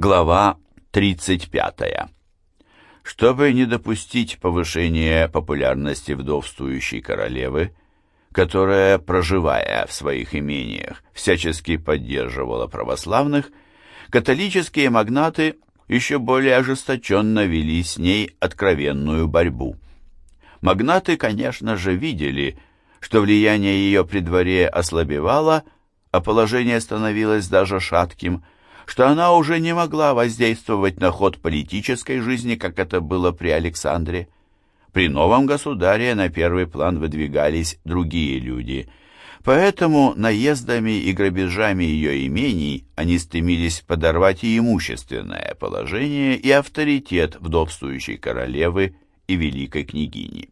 Глава 35. Чтобы не допустить повышения популярности вдовствующей королевы, которая, проживая в своих имениях, всячески поддерживала православных, католические магнаты еще более ожесточенно вели с ней откровенную борьбу. Магнаты, конечно же, видели, что влияние ее при дворе ослабевало, а положение становилось даже шатким, что она уже не могла воздействовать на ход политической жизни, как это было при Александре. При новом государе на первый план выдвигались другие люди, поэтому наездами и грабежами ее имений они стремились подорвать и имущественное положение, и авторитет вдовствующей королевы и великой княгини.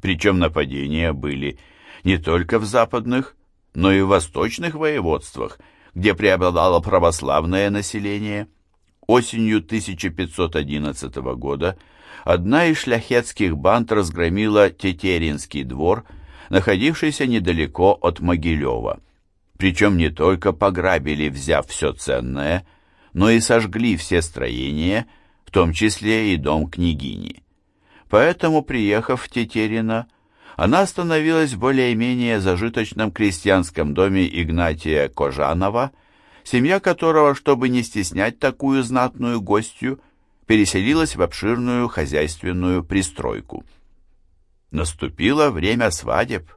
Причем нападения были не только в западных, но и в восточных воеводствах, где преобладало православное население. Осенью 1511 года одна из шляхетских банд разгромила Тетеринский двор, находившийся недалеко от Могилева. Причем не только пограбили, взяв все ценное, но и сожгли все строения, в том числе и дом княгини. Поэтому, приехав в Тетерино, она остановилась в более-менее зажиточном крестьянском доме Игнатия Кожанова, семья которого, чтобы не стеснять такую знатную гостью, переселилась в обширную хозяйственную пристройку. Наступило время свадеб,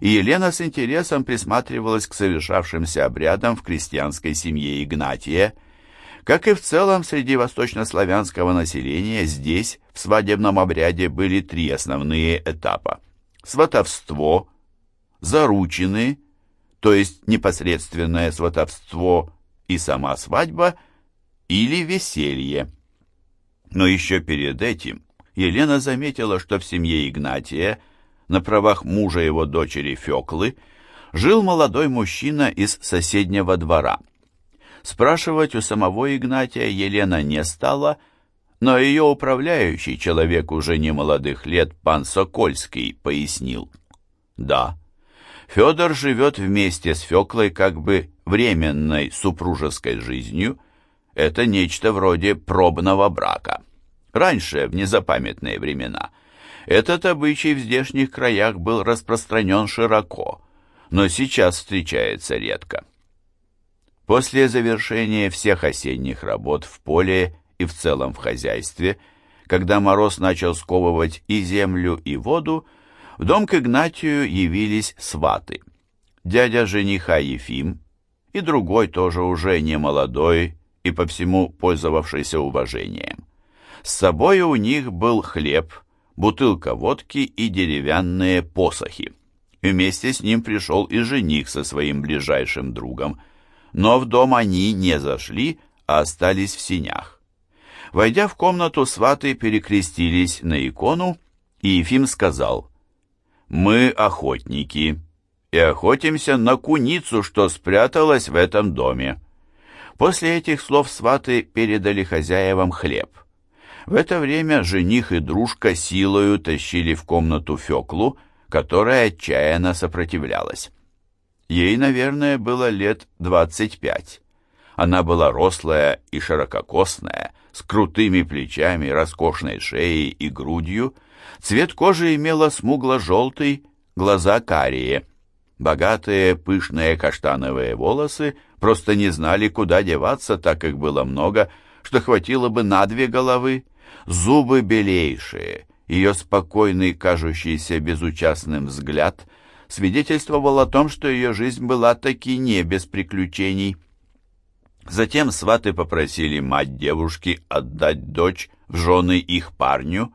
и Елена с интересом присматривалась к совершавшимся обрядам в крестьянской семье Игнатия. Как и в целом среди восточнославянского населения, здесь в свадебном обряде были три основные этапа сватовство, заручины, то есть непосредственное сватовство и сама свадьба, или веселье. Но еще перед этим Елена заметила, что в семье Игнатия, на правах мужа его дочери Феклы, жил молодой мужчина из соседнего двора. Спрашивать у самого Игнатия Елена не стала, но ее управляющий, человек уже не молодых лет, пан Сокольский, пояснил. Да, Федор живет вместе с Феклой как бы временной супружеской жизнью. Это нечто вроде пробного брака. Раньше, в незапамятные времена, этот обычай в здешних краях был распространен широко, но сейчас встречается редко. После завершения всех осенних работ в поле и в целом в хозяйстве, когда мороз начал сковывать и землю, и воду, в дом к Игнатию явились сваты. Дядя жениха Ефим и другой тоже уже не молодой и по всему пользовавшийся уважением. С собой у них был хлеб, бутылка водки и деревянные посохи. Вместе с ним пришел и жених со своим ближайшим другом. Но в дом они не зашли, а остались в синях. Войдя в комнату, сваты перекрестились на икону, и Ефим сказал, «Мы охотники и охотимся на куницу, что спряталась в этом доме». После этих слов сваты передали хозяевам хлеб. В это время жених и дружка силою тащили в комнату Феклу, которая отчаянно сопротивлялась. Ей, наверное, было лет двадцать пять. Она была рослая и ширококосная, с крутыми плечами, роскошной шеей и грудью. Цвет кожи имела смугло-желтый, глаза карие. Богатые пышные каштановые волосы просто не знали, куда деваться, так как было много, что хватило бы на две головы. Зубы белейшие, ее спокойный, кажущийся безучастным взгляд свидетельствовал о том, что ее жизнь была таки не без приключений. Затем сваты попросили мать девушки отдать дочь в жены их парню.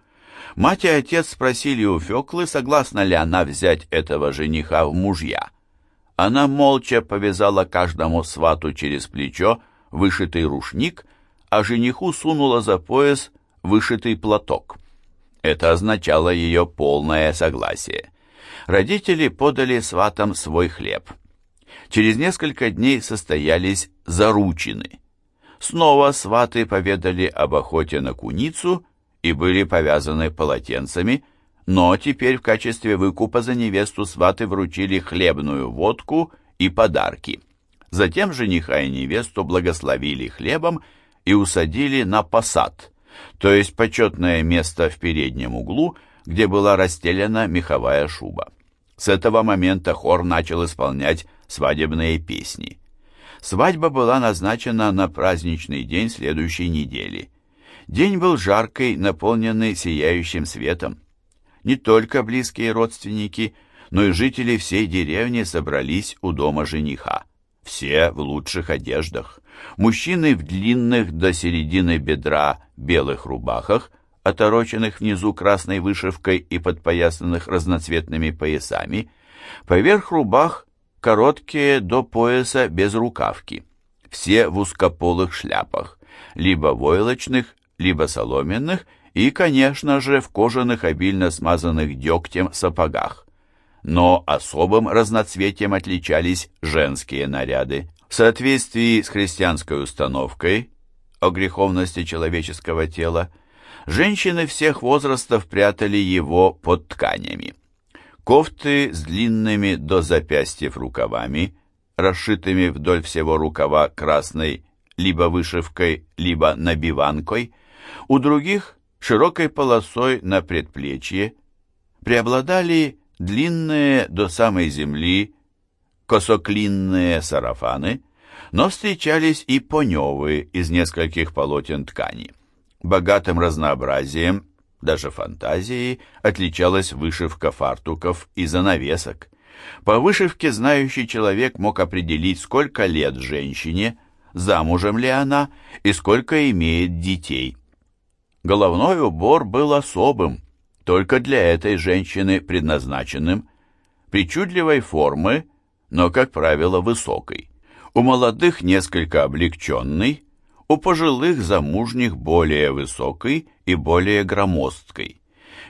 Мать и отец спросили у Феклы, согласна ли она взять этого жениха в мужья. Она молча повязала каждому свату через плечо вышитый рушник, а жениху сунула за пояс вышитый платок. Это означало ее полное согласие. Родители подали сватам свой хлеб. Через несколько дней состоялись заручины. Снова сваты поведали об охоте на куницу и были повязаны полотенцами, но теперь в качестве выкупа за невесту сваты вручили хлебную водку и подарки. Затем жениха и невесту благословили хлебом и усадили на посад, то есть почетное место в переднем углу, где была расстелена меховая шуба. С этого момента хор начал исполнять свадебные песни. Свадьба была назначена на праздничный день следующей недели. День был жаркий, наполненный сияющим светом. Не только близкие родственники, но и жители всей деревни собрались у дома жениха. Все в лучших одеждах. Мужчины в длинных до середины бедра белых рубахах, отороченных внизу красной вышивкой и подпоясанных разноцветными поясами, поверх рубах короткие до пояса без рукавки. Все в узкополых шляпах, либо войлочных, либо соломенных, и, конечно же, в кожаных обильно смазанных дегтем сапогах. Но особым разноцветием отличались женские наряды. В соответствии с христианской установкой о греховности человеческого тела, женщины всех возрастов прятали его под тканями. Кофты с длинными до запястьев рукавами, расшитыми вдоль всего рукава красной либо вышивкой, либо набиванкой, у других широкой полосой на предплечье, преобладали длинные до самой земли косоклинные сарафаны, но встречались и поневы из нескольких полотен ткани. Богатым разнообразием даже фантазией отличалась вышивка фартуков и занавесок. По вышивке знающий человек мог определить, сколько лет женщине, замужем ли она и сколько имеет детей. Головной убор был особым, только для этой женщины предназначенным, причудливой формы, но, как правило, высокой. У молодых несколько облегченный, у пожилых замужних более высокой и более громоздкой.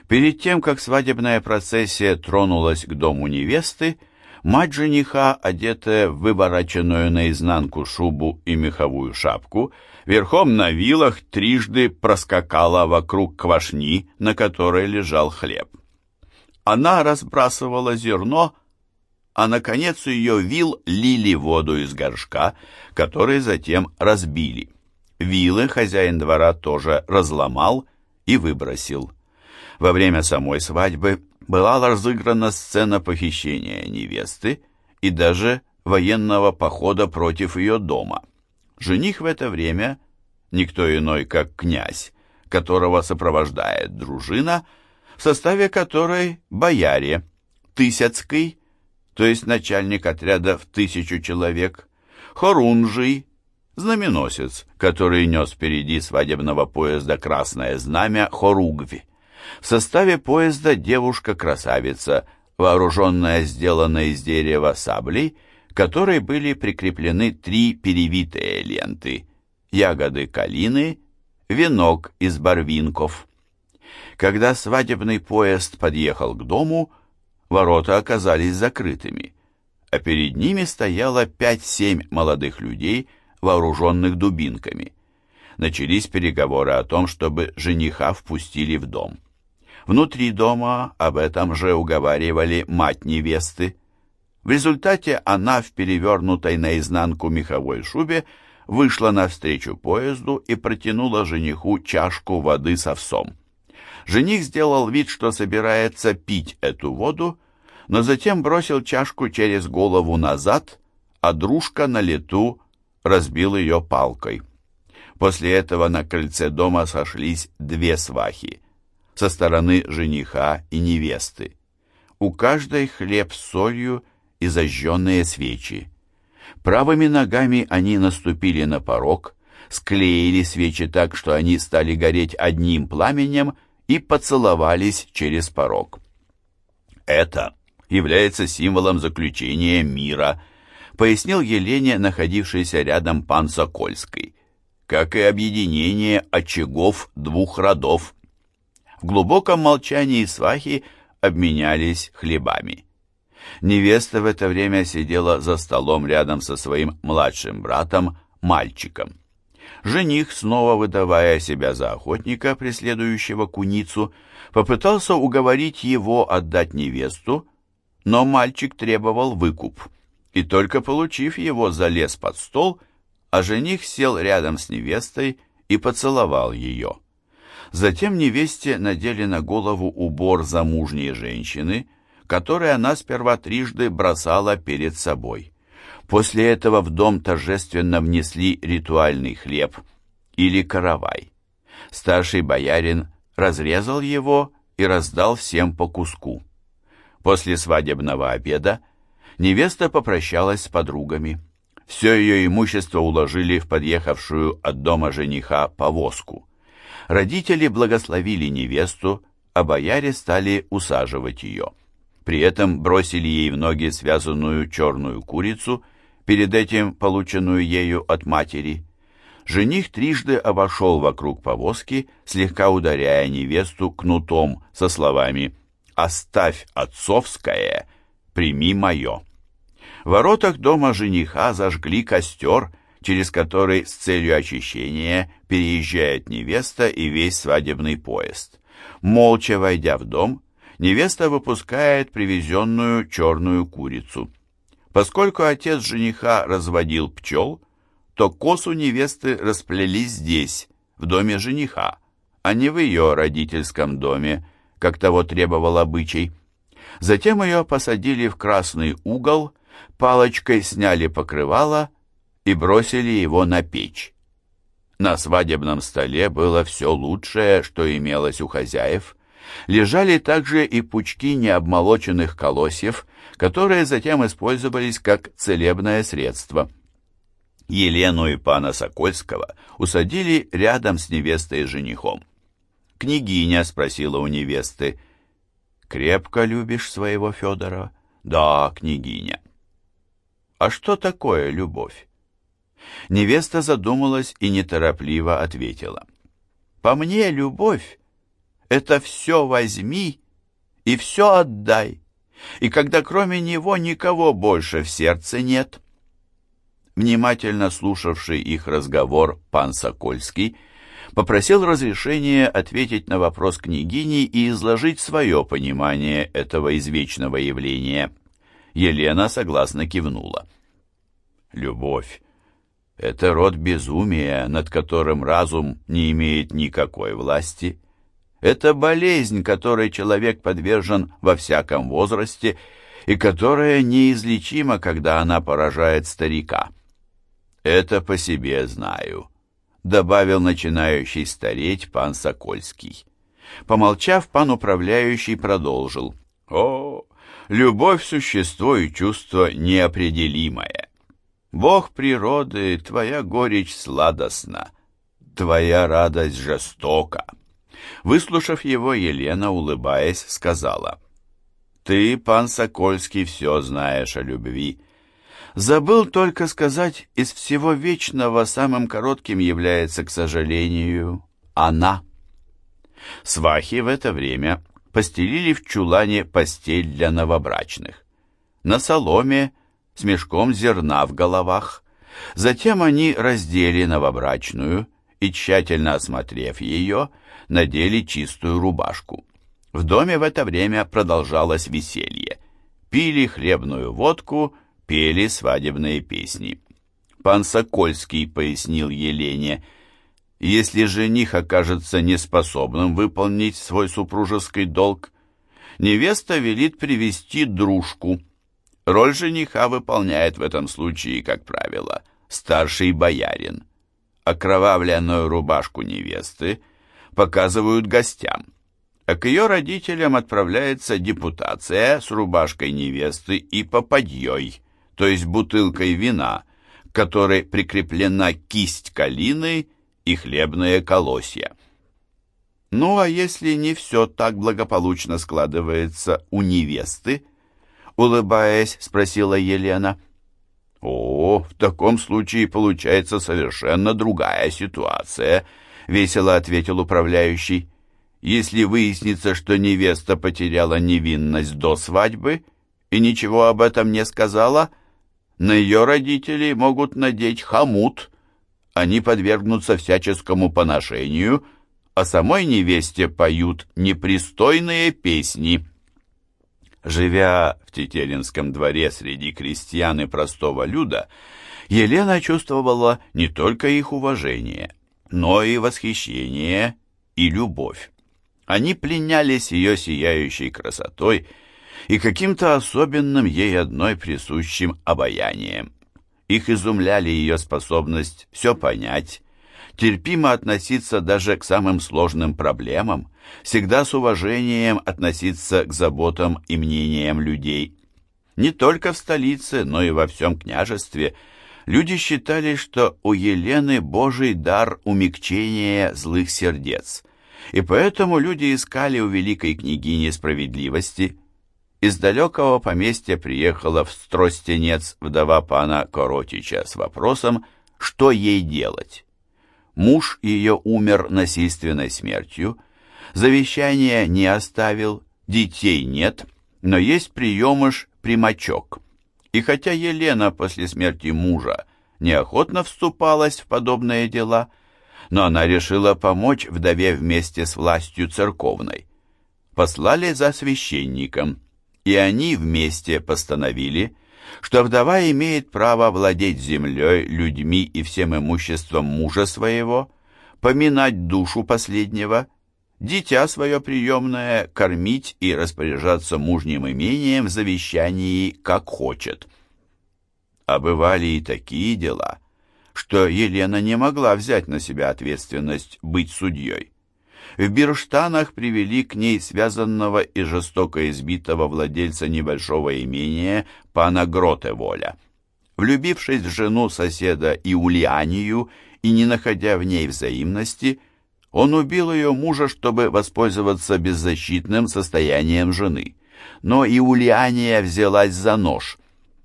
Перед тем, как свадебная процессия тронулась к дому невесты, мать жениха, одетая в вывороченную наизнанку шубу и меховую шапку, верхом на вилах трижды проскакала вокруг квашни, на которой лежал хлеб. Она разбрасывала зерно, а на конец ее вил лили воду из горшка, который затем разбили. Вилы хозяин двора тоже разломал и выбросил. Во время самой свадьбы была разыграна сцена похищения невесты и даже военного похода против ее дома. Жених в это время, никто иной как князь, которого сопровождает дружина, в составе которой бояре, Тысяцкий, то есть начальник отряда в тысячу человек, Хорунжий, знаменосец, который нес впереди свадебного поезда красное знамя Хоругви. В составе поезда девушка-красавица, вооруженная сделанной из дерева саблей, которой были прикреплены три перевитые ленты – ягоды калины, венок из барвинков. Когда свадебный поезд подъехал к дому, ворота оказались закрытыми, а перед ними стояло пять-семь молодых людей – вооруженных дубинками. Начались переговоры о том, чтобы жениха впустили в дом. Внутри дома об этом же уговаривали мать невесты. В результате она в перевернутой наизнанку меховой шубе вышла навстречу поезду и протянула жениху чашку воды с овсом. Жених сделал вид, что собирается пить эту воду, но затем бросил чашку через голову назад, а дружка на лету разбил ее палкой. После этого на крыльце дома сошлись две свахи со стороны жениха и невесты. У каждой хлеб с солью и зажженные свечи. Правыми ногами они наступили на порог, склеили свечи так, что они стали гореть одним пламенем и поцеловались через порог. Это является символом заключения мира – пояснил Елене, находившийся рядом пан Сокольский, как и объединение очагов двух родов. В глубоком молчании свахи обменялись хлебами. Невеста в это время сидела за столом рядом со своим младшим братом, мальчиком. Жених, снова выдавая себя за охотника, преследующего куницу, попытался уговорить его отдать невесту, но мальчик требовал выкуп и только получив его, залез под стол, а жених сел рядом с невестой и поцеловал ее. Затем невесте надели на голову убор замужней женщины, который она сперва трижды бросала перед собой. После этого в дом торжественно внесли ритуальный хлеб или каравай. Старший боярин разрезал его и раздал всем по куску. После свадебного обеда невеста попрощалась с подругами. Все ее имущество уложили в подъехавшую от дома жениха повозку. Родители благословили невесту, а бояре стали усаживать ее. При этом бросили ей в ноги связанную черную курицу, перед этим полученную ею от матери. Жених трижды обошел вокруг повозки, слегка ударяя невесту кнутом со словами «Оставь отцовское, прими мое». Воротах дома жениха зажгли костер, через который с целью очищения переезжает невеста и весь свадебный поезд. Молча войдя в дом, невеста выпускает привезенную черную курицу. Поскольку отец жениха разводил пчел, то косу невесты расплели здесь, в доме жениха, а не в ее родительском доме, как того требовал обычай. Затем ее посадили в красный угол, палочкой сняли покрывало и бросили его на печь. На свадебном столе было все лучшее, что имелось у хозяев. Лежали также и пучки необмолоченных колосьев, которые затем использовались как целебное средство. Елену и пана Сокольского усадили рядом с невестой и женихом. Княгиня спросила у невесты, «Крепко любишь своего Федора?» «Да, княгиня». «А что такое любовь?» Невеста задумалась и неторопливо ответила. «По мне любовь — это все возьми и все отдай, и когда кроме него никого больше в сердце нет». Внимательно слушавший их разговор пан Сокольский попросил разрешения ответить на вопрос княгини и изложить свое понимание этого извечного явления. Елена согласно кивнула. «Любовь это род безумия, над которым разум не имеет никакой власти. Это болезнь, которой человек подвержен во всяком возрасте и которая неизлечима, когда она поражает старика. Это по себе знаю, добавил начинающий стареть пан Сокольский. Помолчав, пан управляющий продолжил. О, любовь существо и чувство неопределимое. Бог природы, твоя горечь сладостна, твоя радость жестока. Выслушав его, Елена, улыбаясь, сказала, «Ты, пан Сокольский, все знаешь о любви. Забыл только сказать, из всего вечного самым коротким является, к сожалению, она». Свахи в это время постелили в чулане постель для новобрачных. На соломе с мешком зерна в головах. Затем они раздели новобрачную и, тщательно осмотрев ее, надели чистую рубашку. В доме в это время продолжалось веселье. Пили хлебную водку, пели свадебные песни. Пан Сокольский пояснил Елене, если жених окажется неспособным выполнить свой супружеский долг, невеста велит привести дружку – Роль жениха выполняет в этом случае, как правило, старший боярин. Окровавленную рубашку невесты показывают гостям, а к ее родителям отправляется депутация с рубашкой невесты и попадьей, то есть бутылкой вина, к которой прикреплена кисть калины и хлебные колосья. Ну а если не все так благополучно складывается у невесты, улыбаясь, спросила Елена. «О, в таком случае получается совершенно другая ситуация», — весело ответил управляющий. «Если выяснится, что невеста потеряла невинность до свадьбы и ничего об этом не сказала, на ее родителей могут надеть хомут. Они подвергнутся всяческому поношению, а самой невесте поют непристойные песни». Живя в Тетеринском дворе среди крестьян и простого люда, Елена чувствовала не только их уважение, но и восхищение и любовь. Они пленялись ее сияющей красотой и каким-то особенным ей одной присущим обаянием. Их изумляли ее способность все понять, терпимо относиться даже к самым сложным проблемам, всегда с уважением относиться к заботам и мнениям людей. Не только в столице, но и во всем княжестве люди считали, что у Елены Божий дар умягчения злых сердец, и поэтому люди искали у великой княгини справедливости. Из далекого поместья приехала в Стростенец вдова пана Коротича с вопросом, что ей делать. Муж ее умер насильственной смертью, завещания не оставил, детей нет, но есть приемыш примачок. И хотя Елена после смерти мужа неохотно вступалась в подобные дела, но она решила помочь вдове вместе с властью церковной. Послали за священником, и они вместе постановили, что вдова имеет право владеть землей, людьми и всем имуществом мужа своего, поминать душу последнего, дитя свое приемное кормить и распоряжаться мужним имением в завещании, как хочет. А бывали и такие дела, что Елена не могла взять на себя ответственность быть судьей. В Бирштанах привели к ней связанного и жестоко избитого владельца небольшого имения пана Гротеволя. Влюбившись в жену соседа Иулианию и не находя в ней взаимности, он убил ее мужа, чтобы воспользоваться беззащитным состоянием жены. Но Иулиания взялась за нож.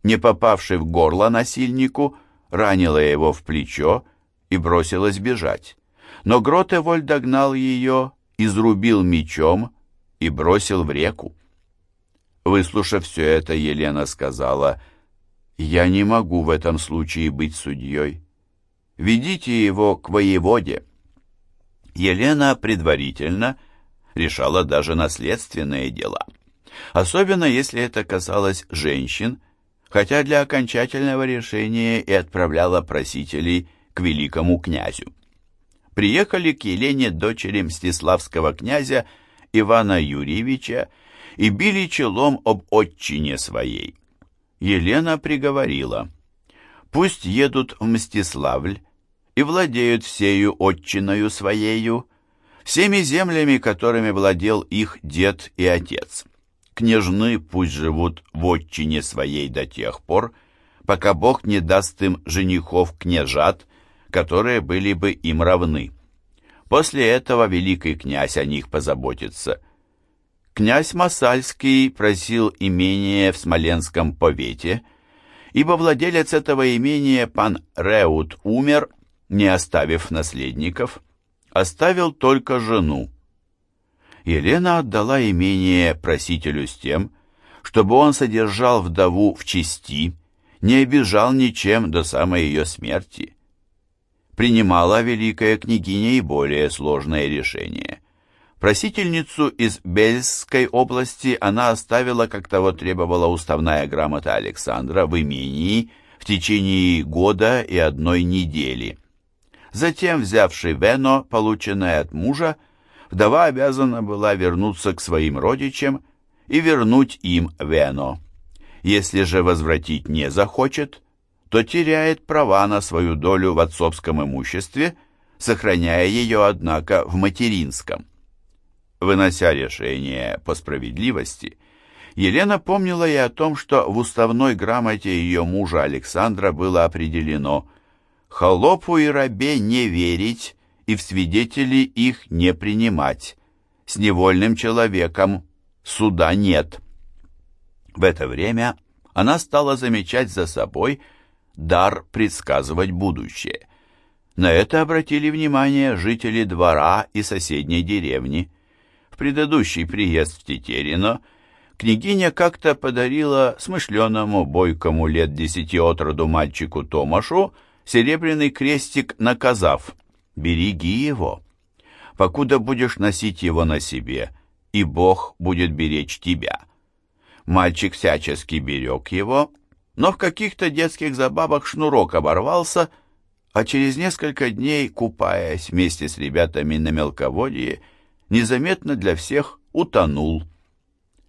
Не попавший в горло насильнику, ранила его в плечо и бросилась бежать но Гротеволь догнал ее, изрубил мечом и бросил в реку. Выслушав все это, Елена сказала, «Я не могу в этом случае быть судьей. Ведите его к воеводе». Елена предварительно решала даже наследственные дела, особенно если это касалось женщин, хотя для окончательного решения и отправляла просителей к великому князю приехали к Елене дочери мстиславского князя Ивана Юрьевича и били челом об отчине своей. Елена приговорила, «Пусть едут в Мстиславль и владеют всею отчиною своею, всеми землями, которыми владел их дед и отец. Княжны пусть живут в отчине своей до тех пор, пока Бог не даст им женихов княжат, которые были бы им равны. После этого великий князь о них позаботится. Князь Масальский просил имение в Смоленском повете, ибо владелец этого имения, пан Реут, умер, не оставив наследников, оставил только жену. Елена отдала имение просителю с тем, чтобы он содержал вдову в чести, не обижал ничем до самой ее смерти принимала великая княгиня и более сложное решение. Просительницу из Бельской области она оставила, как того требовала уставная грамота Александра, в имении в течение года и одной недели. Затем, взявший Вено, полученное от мужа, вдова обязана была вернуться к своим родичам и вернуть им Вено. Если же возвратить не захочет, то теряет права на свою долю в отцовском имуществе, сохраняя ее, однако, в материнском. Вынося решение по справедливости, Елена помнила и о том, что в уставной грамоте ее мужа Александра было определено «холопу и рабе не верить и в свидетели их не принимать, с невольным человеком суда нет». В это время она стала замечать за собой – дар предсказывать будущее. На это обратили внимание жители двора и соседней деревни. В предыдущий приезд в Тетерино княгиня как-то подарила смышленому, бойкому лет десяти от роду мальчику Томашу серебряный крестик, наказав «Береги его, покуда будешь носить его на себе, и Бог будет беречь тебя». Мальчик всячески берег его, но в каких-то детских забавах шнурок оборвался, а через несколько дней, купаясь вместе с ребятами на мелководье, незаметно для всех утонул.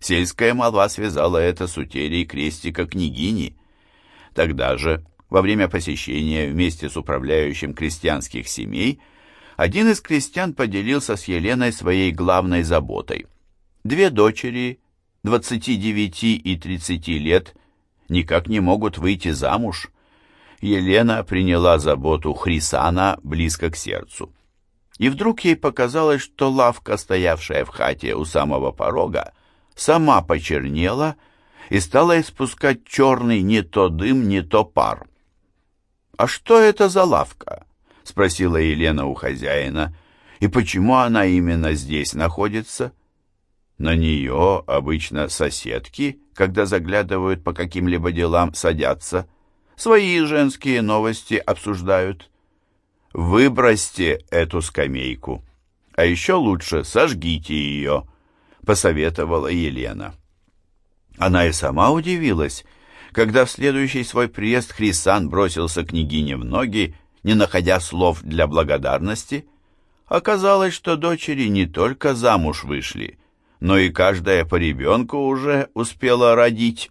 Сельская молва связала это с утерей крестика княгини. Тогда же, во время посещения вместе с управляющим крестьянских семей, один из крестьян поделился с Еленой своей главной заботой. Две дочери, 29 и 30 лет, никак не могут выйти замуж. Елена приняла заботу Хрисана близко к сердцу. И вдруг ей показалось, что лавка, стоявшая в хате у самого порога, сама почернела и стала испускать черный не то дым, не то пар. «А что это за лавка?» — спросила Елена у хозяина. «И почему она именно здесь находится?» На нее обычно соседки, когда заглядывают по каким-либо делам, садятся. Свои женские новости обсуждают. Выбросьте эту скамейку. А еще лучше сожгите ее, посоветовала Елена. Она и сама удивилась, когда в следующий свой приезд Хрисан бросился княгине в ноги, не находя слов для благодарности. Оказалось, что дочери не только замуж вышли, но и каждая по ребенку уже успела родить.